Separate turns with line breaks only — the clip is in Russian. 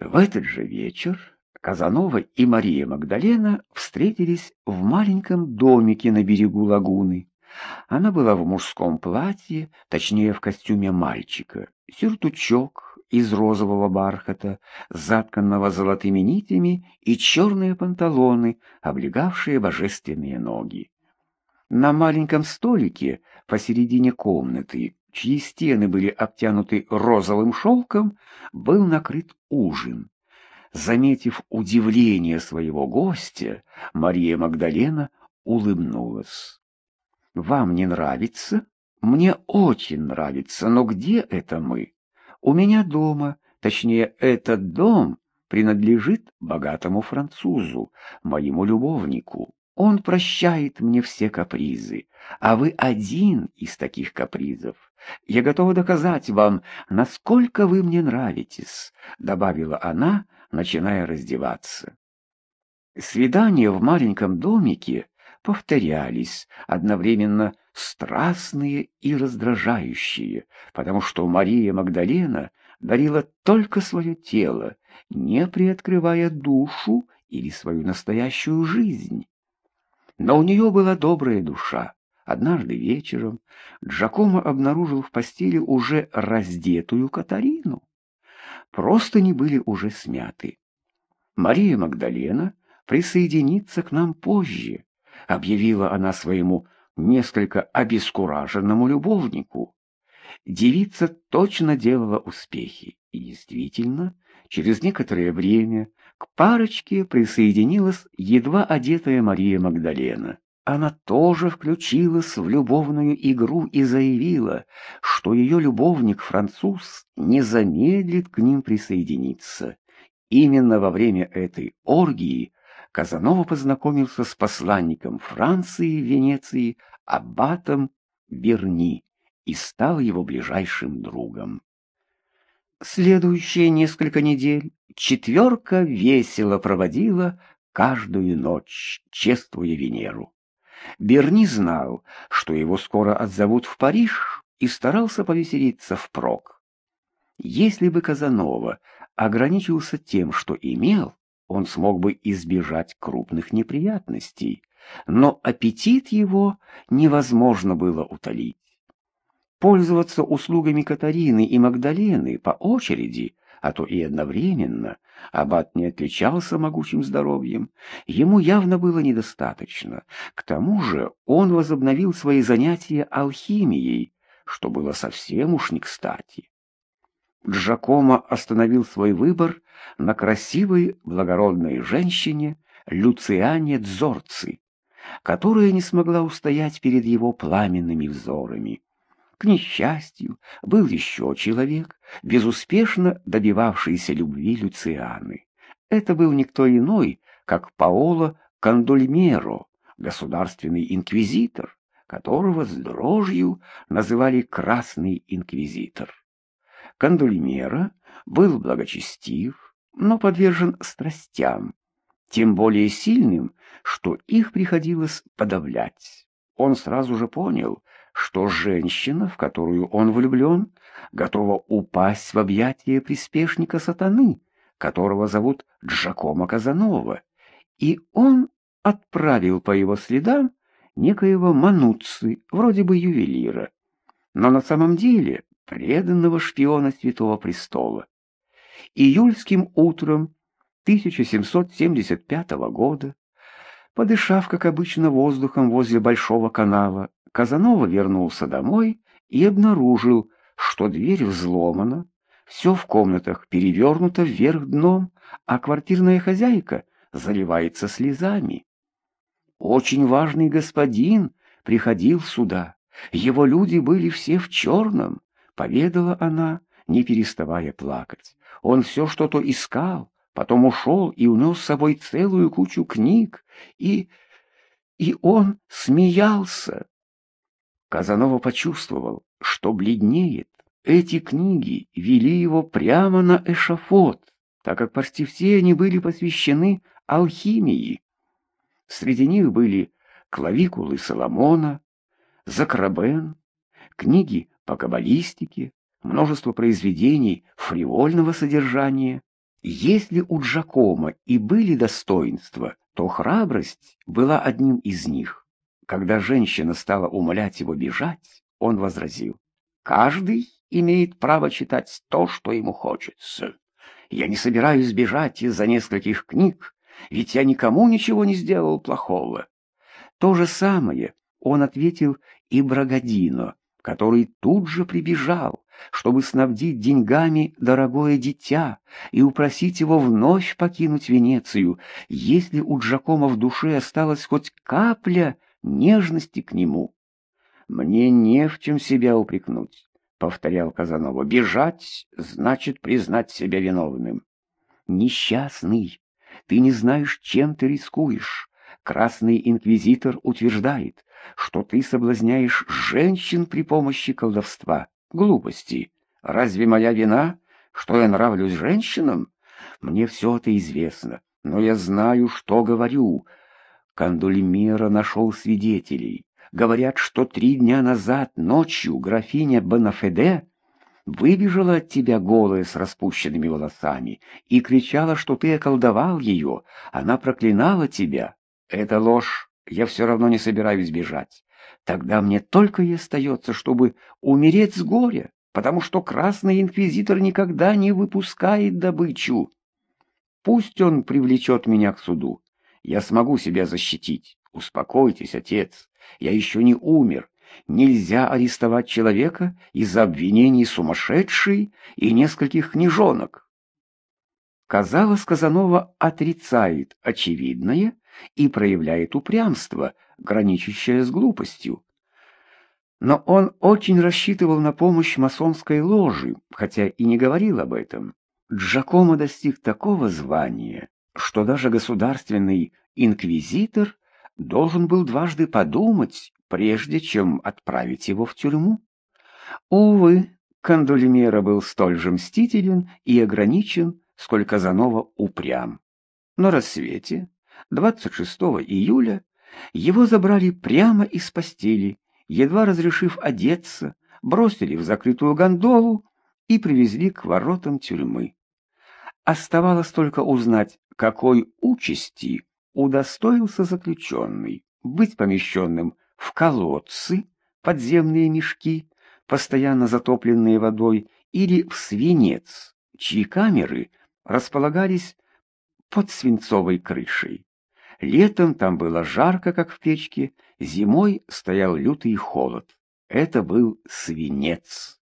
В этот же вечер Казанова и Мария Магдалена встретились в маленьком домике на берегу лагуны. Она была в мужском платье, точнее в костюме мальчика, сюртучок из розового бархата, затканного золотыми нитями, и черные панталоны, облегавшие божественные ноги. На маленьком столике посередине комнаты, чьи стены были обтянуты розовым шелком, был накрыт ужин. Заметив удивление своего гостя, Мария Магдалена улыбнулась. «Вам не нравится? Мне очень нравится, но где это мы? У меня дома, точнее, этот дом принадлежит богатому французу, моему любовнику. Он прощает мне все капризы, а вы один из таких капризов. Я готова доказать вам, насколько вы мне нравитесь», — добавила она, начиная раздеваться. Свидания в маленьком домике повторялись, одновременно страстные и раздражающие, потому что Мария Магдалена дарила только свое тело, не приоткрывая душу или свою настоящую жизнь. Но у нее была добрая душа. Однажды вечером Джакомо обнаружил в постели уже раздетую Катарину. Просто не были уже смяты. Мария Магдалена присоединится к нам позже, объявила она своему несколько обескураженному любовнику. Девица точно делала успехи, и действительно, через некоторое время к парочке присоединилась едва одетая Мария Магдалена. Она тоже включилась в любовную игру и заявила, что ее любовник-француз не замедлит к ним присоединиться. Именно во время этой оргии Казанова познакомился с посланником Франции в Венеции аббатом Берни и стал его ближайшим другом. Следующие несколько недель четверка весело проводила каждую ночь, чествуя Венеру. Берни знал, что его скоро отзовут в Париж, и старался повеселиться впрок. Если бы Казанова ограничился тем, что имел, он смог бы избежать крупных неприятностей, но аппетит его невозможно было утолить. Пользоваться услугами Катарины и Магдалены по очереди, а то и одновременно, аббат не отличался могучим здоровьем, ему явно было недостаточно. К тому же он возобновил свои занятия алхимией, что было совсем уж не кстати. Джакомо остановил свой выбор на красивой благородной женщине Люциане Дзорци, которая не смогла устоять перед его пламенными взорами. К несчастью, был еще человек, безуспешно добивавшийся любви Люцианы. Это был никто иной, как Паоло Кандольмеро, государственный инквизитор, которого с дрожью называли «красный инквизитор». Кандульмера был благочестив, но подвержен страстям, тем более сильным, что их приходилось подавлять. Он сразу же понял, что женщина, в которую он влюблен, готова упасть в объятия приспешника сатаны, которого зовут Джакомо Казанова, и он отправил по его следам некоего Мануцци, вроде бы ювелира. Но на самом деле преданного шпиона Святого Престола. Июльским утром 1775 года, подышав, как обычно, воздухом возле Большого канала, Казанова вернулся домой и обнаружил, что дверь взломана, все в комнатах перевернуто вверх дном, а квартирная хозяйка заливается слезами. Очень важный господин приходил сюда, его люди были все в черном, Поведала она, не переставая плакать. Он все что-то искал, потом ушел и унес с собой целую кучу книг, и... и он смеялся. Казанова почувствовал, что бледнеет. Эти книги вели его прямо на эшафот, так как почти все они были посвящены алхимии. Среди них были клавикулы Соломона, Закрабен, книги по каббалистике, множество произведений фривольного содержания Если у Джакома и были достоинства, то храбрость была одним из них. Когда женщина стала умолять его бежать, он возразил, «Каждый имеет право читать то, что ему хочется. Я не собираюсь бежать из-за нескольких книг, ведь я никому ничего не сделал плохого». То же самое он ответил и Брагодино, который тут же прибежал, чтобы снабдить деньгами дорогое дитя и упросить его вновь покинуть Венецию, если у Джакома в душе осталась хоть капля нежности к нему. «Мне не в чем себя упрекнуть», — повторял Казанова. «Бежать значит признать себя виновным». «Несчастный, ты не знаешь, чем ты рискуешь. Красный инквизитор утверждает, что ты соблазняешь женщин при помощи колдовства. Глупости. Разве моя вина, что я нравлюсь женщинам? Мне все это известно, но я знаю, что говорю. Кандулимира нашел свидетелей. Говорят, что три дня назад ночью графиня Бонафеде выбежала от тебя голая с распущенными волосами и кричала, что ты околдовал ее. Она проклинала тебя. Это ложь. Я все равно не собираюсь бежать. Тогда мне только и остается, чтобы умереть с горя, потому что Красный Инквизитор никогда не выпускает добычу. Пусть он привлечет меня к суду. Я смогу себя защитить. Успокойтесь, отец. Я еще не умер. Нельзя арестовать человека из-за обвинений сумасшедшей и нескольких книжонок. Казалось, Казанова отрицает очевидное и проявляет упрямство, граничащее с глупостью. Но он очень рассчитывал на помощь масонской ложи, хотя и не говорил об этом. Джакомо достиг такого звания, что даже государственный инквизитор должен был дважды подумать, прежде чем отправить его в тюрьму. Увы, Кандулимера был столь же мстителен и ограничен, сколько Занова упрям. На рассвете 26 июля его забрали прямо из постели, едва разрешив одеться, бросили в закрытую гондолу и привезли к воротам тюрьмы. Оставалось только узнать, какой участи удостоился заключенный быть помещенным в колодцы, подземные мешки, постоянно затопленные водой, или в свинец, чьи камеры располагались под свинцовой крышей. Летом там было жарко, как в печке, зимой стоял лютый холод. Это был свинец.